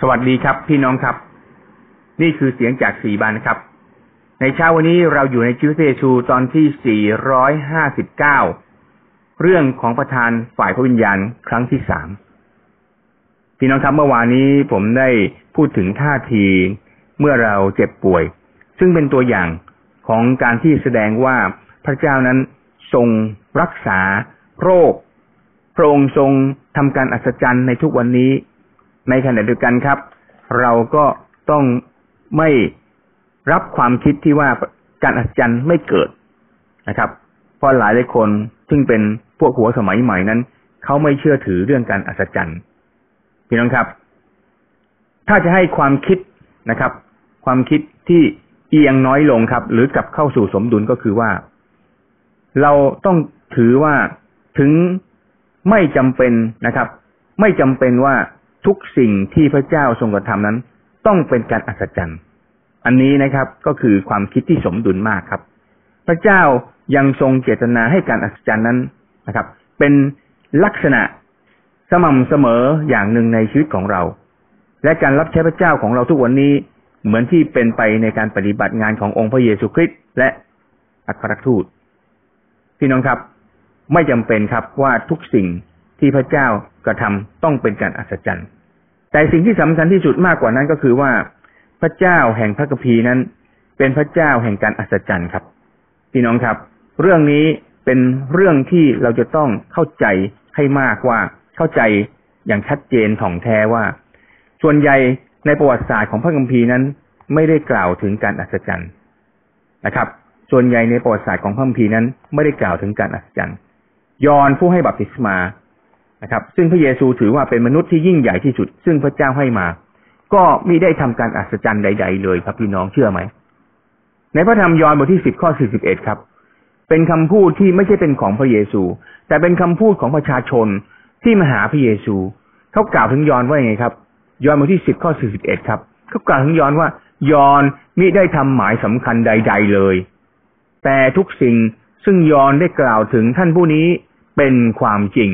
สวัสดีครับ พี่น้องครับ นี่คือเสียงจากสีบานครับ ในเช้าวันนี้เราอยู่ในชีวิตเยซูตอนที่ 459 เรื่องของประธานฝ่ายพระวิญญาณครั้งที่สามพี่น้องครับเมื่อวานนี้ผมได้พูดถึงท่าทีเมื่อเราเจ็บป่วย ซึ่งเป็นตัวอย่างของการที่แสดงว่าพระเจ้านั้นทรงรักษาโรคพระองค์ทรงทำการอัศจรรย์ในทุกวันนี้ ในขณะเดียวกันครับ เราก็ต้องไม่รับความคิดที่ว่าการอัศจรรย์ไม่เกิดนะครับ เพราะหลายหลายคนซึ่งเป็นพวกหัวสมัยใหม่นั้นเขาไม่เชื่อถือเรื่องการอัศจรรย์พี่น้องครับ ถ้าจะให้ความคิดนะครับ ความคิดที่เอียงน้อยลงครับ หรือกลับเข้าสู่สมดุลก็คือว่า เราต้องถือว่าถึงไม่จำเป็นนะครับ ไม่จำเป็นว่า ทุกสิ่งที่พระเจ้าทรงกระทำนั้น ต้องเป็นการอัศจรรย์ อันนี้นะครับก็คือความคิดที่สมดุลมากครับ พระเจ้ายังทรงเจตนาให้การอัศจรรย์นั้นนะครับ เป็นลักษณะสม่ำเสมออย่างหนึ่งในชีวิตของเรา และการรับใช้พระเจ้าของเราทุกวันนี้เหมือนที่เป็นไปในการปฏิบัติงานขององค์พระเยซูคริสต์และอัครทูต พี่น้องครับ ไม่จำเป็นครับว่าทุกสิ่งที่พระเจ้ากระทำต้องเป็นการอัศจรรย์ แต่สิ่งที่สำคัญที่สุดมากกว่านั้นก็คือว่าพระเจ้าแห่งพระคัมภีร์นั้น เป็นพระเจ้าแห่งการอัศจรรย์ครับ พี่น้องครับ เรื่องนี้เป็นเรื่องที่เราจะต้องเข้าใจให้มากว่าเข้าใจอย่างชัดเจนถ่องแท้ว่า ส่วนใหญ่ในประวัติศาสตร์ของพระคัมภีร์นั้น ไม่ได้กล่าวถึงการอัศจรรย์นะครับ ส่วนใหญ่ในประวัติศาสตร์ของพระคัมภีร์นั้น ไม่ได้กล่าวถึงการอัศจรรย์ยอนผู้ให้บัพติศมา นะครับ ซึ่งพระเยซูถือว่าเป็นมนุษย์ที่ยิ่งใหญ่ที่สุด ซึ่งพระเจ้าให้มา ก็มิได้ทำการอัศจรรย์ใด ๆ เลยครับพี่น้องเชื่อไหม ในพระธรรมยอห์นบทที่สิบข้อสี่สิบเอ็ดครับ เป็นคำพูดที่ไม่ใช่เป็นของพระเยซู แต่เป็นคำพูดของประชาชนที่มาหาพระเยซู เขากล่าวถึงยอห์นว่าอย่างไงครับ ยอห์นบทที่สิบข้อสี่สิบเอ็ดครับ เขากล่าวถึงยอห์นว่ายอห์นมิได้ทำหมายสำคัญใด ๆ เลย แต่ทุกสิ่งซึ่งยอห์นได้กล่าวถึงท่านผู้นี้เป็นความจริง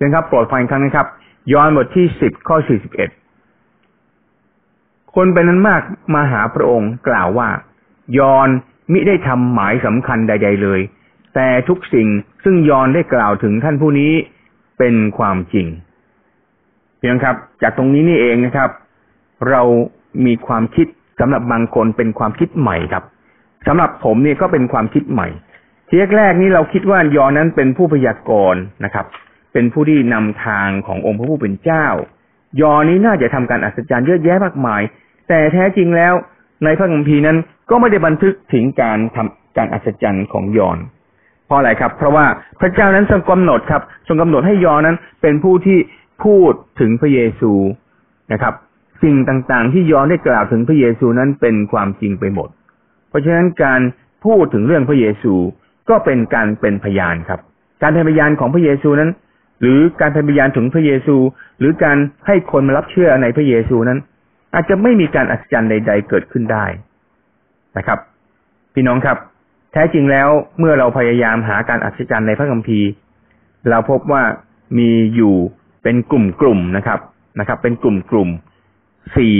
เป็นครับโปรดฟังครั้งนะครับยอนบทที่สิบข้อสี่สิบเอ็ดคนเป็นนั้นมากมาหาพระองค์กล่าวว่า ยอนมิได้ทำหมายสำคัญใด ๆเลย แต่ทุกสิ่งซึ่งยอนได้กล่าวถึงท่านผู้นี้เป็นความจริงเพียงครับ จากตรงนี้นี่เองนะครับ เรามีความคิดสำหรับบางคนเป็นความคิดใหม่ครับสำหรับผมเนี่ยก็เป็นความคิดใหม่ทีแรกๆนี้เราคิดว่ายอนนั้นเป็นผู้พยากรณ์นะครับ เป็นผู้ที่นำทางขององค์พระผู้เป็นเจ้า ยอนี้น่าจะทำการอัศจรรย์เยอะแยะมากมาย แต่แท้จริงแล้วในพระคัมภีร์นั้นก็ไม่ได้บันทึกถึงการทำการอัศจรรย์ของยอนเพราะอะไรครับ เพราะว่าพระเจ้านั้นทรงกำหนดครับทรงกำหนดให้ยอนนั้น เป็นผู้ที่พูดถึงพระเยซูนะครับ สิ่งต่างๆ ที่ยอนได้กล่าวถึงพระเยซูนั้นเป็นความจริงไปหมด เพราะฉะนั้นการพูดถึงเรื่องพระเยซูก็เป็นการเป็นพยานครับ การเป็นพยานของพระเยซูนั้น หรือการเป็นพยานถึงพระเยซู หรือการให้คนมารับเชื่อในพระเยซูนั้น อาจจะไม่มีการอัศจรรย์ใด ๆ เกิดขึ้นได้นะครับ พี่น้องครับ แท้จริงแล้วเมื่อเราพยายามหาการอัศจรรย์ในพระคัมภีร์ เราพบว่ามีอยู่เป็นกลุ่มกลุ่มนะครับนะครับ เป็นกลุ่มกลุ่มสี่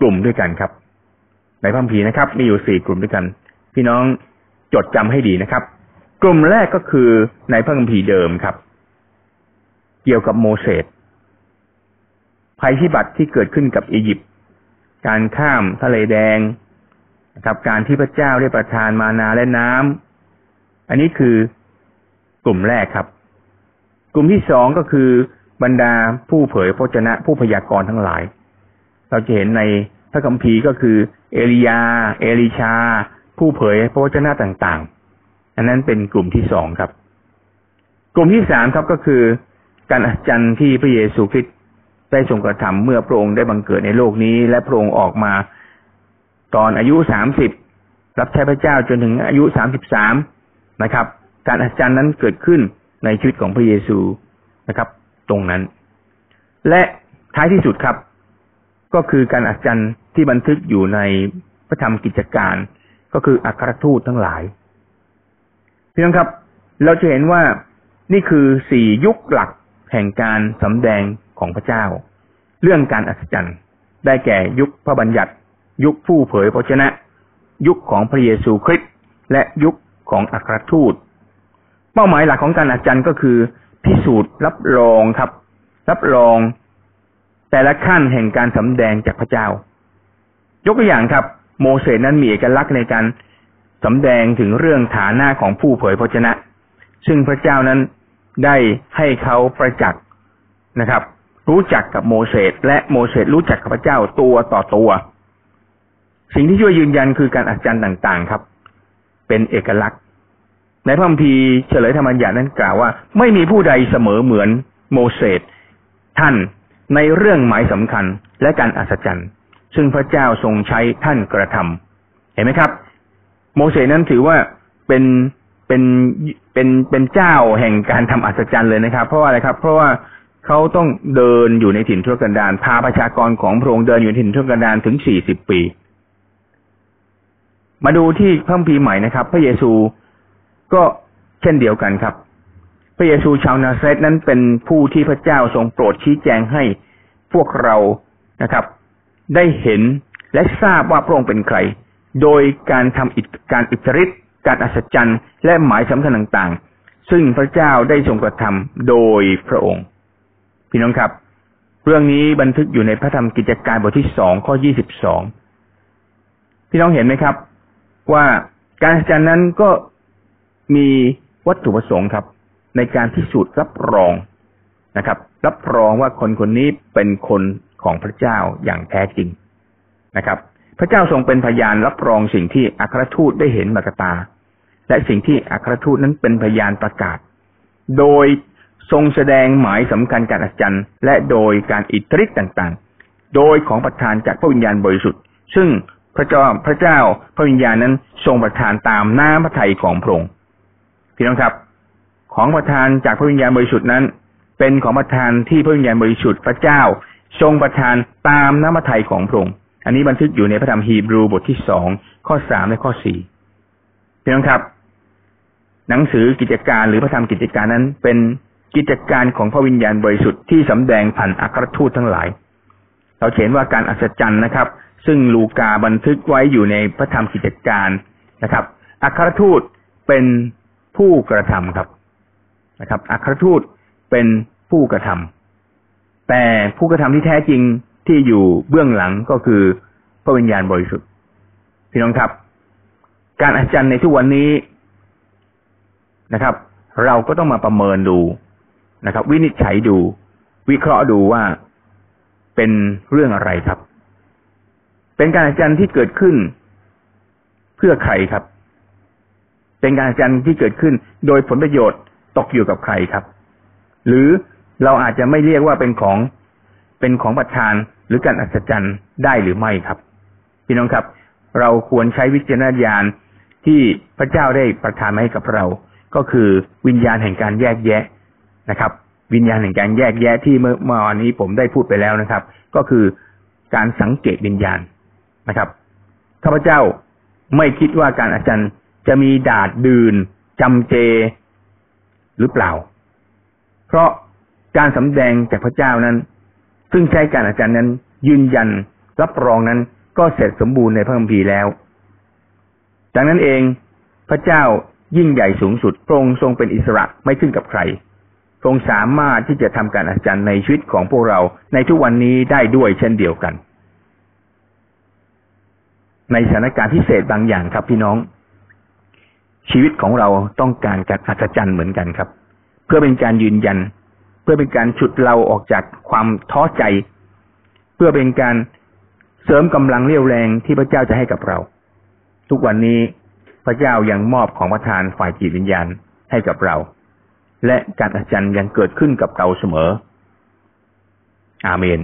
กลุ่มด้วยกันครับ ในพระคัมภีร์นะครับ มีอยู่สี่กลุ่มด้วยกัน พี่น้องจดจำให้ดีนะครับ กลุ่มแรกก็คือในพระคัมภีร์เดิมครับ กี่ยวกับโมเสสภัยพิบัติที่เกิดขึ้นกับอียิปต์การข้ามทะเลแดงนะครับ การที่พระเจ้าได้ประทานมานาและน้ำอันนี้คือกลุ่มแรกครับ กลุ่มที่สองก็คือบรรดาผู้เผยพระชนะผู้พยากรณ์ทั้งหลาย เราจะเห็นในพระคัมภีร์ก็คือ เอลียา เอลิชา ผู้เผยพระวจนะต่างๆ อันนั้นเป็นกลุ่มที่สองครับ กลุ่มที่สามครับก็คือ การอัศจรรย์ที่พระเยซูคริสต์ได้ทรงกระทำเมื่อพระองค์ได้บังเกิดในโลกนี้ และพระองค์ออกมา ตอนอายุสามสิบรับใช้พระเจ้าจนถึงอายุสามสิบสามนะครับ การอัศจรรย์นั้นเกิดขึ้นในชีวิตของพระเยซูนะครับ ตรงนั้น และท้ายที่สุดครับ ก็คือการอัศจรรย์ที่บันทึกอยู่ในพระธรรมกิจการ ก็คืออัครทูตทั้งหลายเพียงครับ เราจะเห็นว่านี่คือสี่ยุคหลัก แห่งการสำแดงของพระเจ้า เรื่องการอัศจรรย์ ได้แก่ยุคพระบัญญัติ ยุคผู้เผยพระชนะ ยุคของพระเยซูคริสต์และยุคของอัครทูต เป้าหมายหลักของการอัศจรรย์ก็คือ พิสูจน์รับรองครับ รับรอง แต่ละขั้นแห่งการสำแดงจากพระเจ้า ยกตัวอย่างครับ โมเสสนั้นมีเอกลักษณ์ในการสำแดงถึงเรื่องฐานะของผู้เผยพระชนะ ซึ่งพระเจ้านั้น ได้ให้เขาประจักษ์นะครับ รู้จักกับโมเสสและโมเสสรู้จักกับพระเจ้าตัวต่อตัว สิ่งที่ช่วยยืนยันคือการอัศจรรย์ต่างๆครับ เป็นเอกลักษณ์ ในพระคัมภีร์เฉลยธรรมญานั้นกล่าวว่า ไม่มีผู้ใดเสมอเหมือนโมเสสท่านในเรื่องหมายสำคัญและการอัศจรรย์ ซึ่งพระเจ้าทรงใช้ท่านกระทำเห็นไหมครับ โมเสสนั้นถือว่าเป็น เป็นเป็นเป็นเจ้าแห่งการทำอัศจรรย์เลยนะครับ เพราะว่าอะไรครับ เพราะว่าเขาต้องเดินอยู่ในถิ่นทุรกันดารพาประชากรของพระองค์เดินอยู่ในถิ่นทุรกันดารถึงสี่สิบปี มาดูที่พระคัมภีใหม่นะครับ พระเยซูก็เช่นเดียวกันครับ พระเยซูชาวนาซาเรตนั้นเป็นผู้ที่พระเจ้าทรงโปรดชี้แจงให้พวกเรานะครับ ได้เห็นและทราบว่าพระองค์เป็นใคร โดยการทำอิการอิทธิฤทธิ การอัศจรรย์และหมายสำคัญต่างๆ ซึ่งพระเจ้าได้ทรงกระทำโดยพระองค์ พี่น้องครับ เรื่องนี้บันทึกอยู่ในพระธรรมกิจการบทที่สองข้อยี่สิบสองพี่น้องเห็นไหมครับ ว่าการอัศจรรย์นั้นก็มีวัตถุประสงค์ครับ ในการพิสูจน์รับรองนะครับ รับรองว่าคนคนนี้เป็นคนของพระเจ้าอย่างแท้จริงนะครับ พระเจ้าทรงเป็นพยานรับรองสิ่งที่อัครทูตได้เห็นมากตา และสิ่งที่อัครทูตนั้นเป็นพยานประกาศ โดยทรงแสดงหมายสำคัญการอัศจรรย์และโดยการอิทธิฤทธิ์ต่างๆ โดยของประทานจากพระวิญญาณบริสุทธิ์ ซึ่งพระเจ้าพระเจ้าพระวิญญาณนั้นทรงประทานตามน้ำพระทัยของพระองค์พี่น้องครับ ของประทานจากพระวิญญาณบริสุทธิ์นั้น เป็นของประทานที่พระวิญญาณบริสุทธิ์พระเจ้าทรงประทานตามน้ำพระทัยของพระองค์อันนี้บันทึกอยู่ในพระธรรมฮีบรูบทที่สองข้อสามและข้อสี่พี่น้องครับ หนังสือกิจการหรือพระธรรมกิจการนั้น เป็นกิจการของพระวิญญาณบริสุทธิ์ที่สำแดงผ่านอัครทูตทั้งหลาย เราเห็นว่าการอัศจรรย์นะครับ ซึ่งลูกาบันทึกไว้อยู่ในพระธรรมกิจการนะครับ อัครทูตเป็นผู้กระทำครับนะครับ อัครทูตเป็นผู้กระทำแต่ผู้กระทำที่แท้จริงที่อยู่เบื้องหลังก็คือพระวิญญาณบริสุทธิ์พี่น้องครับ การอัศจรรย์ในทุกวันนี้ นะครับ เราก็ต้องมาประเมินดูนะครับ วินิจฉัยดู วิเคราะห์ดูว่าเป็นเรื่องอะไรครับ เป็นการอาจารย์ที่เกิดขึ้นเพื่อใครครับ เป็นการอาจารย์ที่เกิดขึ้น โดยผลประโยชน์ตกอยู่กับใครครับ หรือเราอาจจะไม่เรียกว่าเป็นของเป็นของประทานหรือการอัศจรรย์ได้หรือไม่ครับ พี่น้องครับ เราควรใช้วิจารณญาณที่พระเจ้าได้ประทานมาให้กับเรา ก็คือวิญญาณแห่งการแยกแยะนะครับ วิญญาณแห่งการแยกแยะที่เมื่อเมื่อวานนี้ผมได้พูดไปแล้วนะครับ ก็คือการสังเกตวิญญาณนะครับข้าพเจ้าไม่คิดว่าการอาจารย์จะมีดาดดืนจำเจหรือเปล่า เพราะการสำแดงจากพระเจ้านั้น ซึ่งใช้การอาจารย์นั้น ยืนยันรับรองนั้นก็เสร็จสมบูรณ์ในพระคัมภีร์แล้ว ดังนั้นเองพระเจ้า ยิ่งใหญ่สูงสุดพระองค์ทรงเป็นอิสระไม่ขึ้นกับใครพรงสามารถที่จะทำการอัศจรรย์ในชีวิตของพวกเราในทุกวันนี้ได้ด้วยเช่นเดียวกัน ในสถานการณ์พิเศษบางอย่างครับพี่น้อง ชีวิตของเราต้องการการอัศจรรย์เหมือนกันครับ เพื่อเป็นการยืนยัน เพื่อเป็นการฉุดเราออกจากความท้อใจ เพื่อเป็นการเสริมกำลังเรี่ยวแรงที่พระเจ้าจะให้กับเรา ทุกวันนี้ พระเจ้ายังมอบของประทานฝ่ายจิตวิญญาณให้กับเรา และการอัศจรรย์ยังเกิดขึ้นกับเราเสมอ อาเมน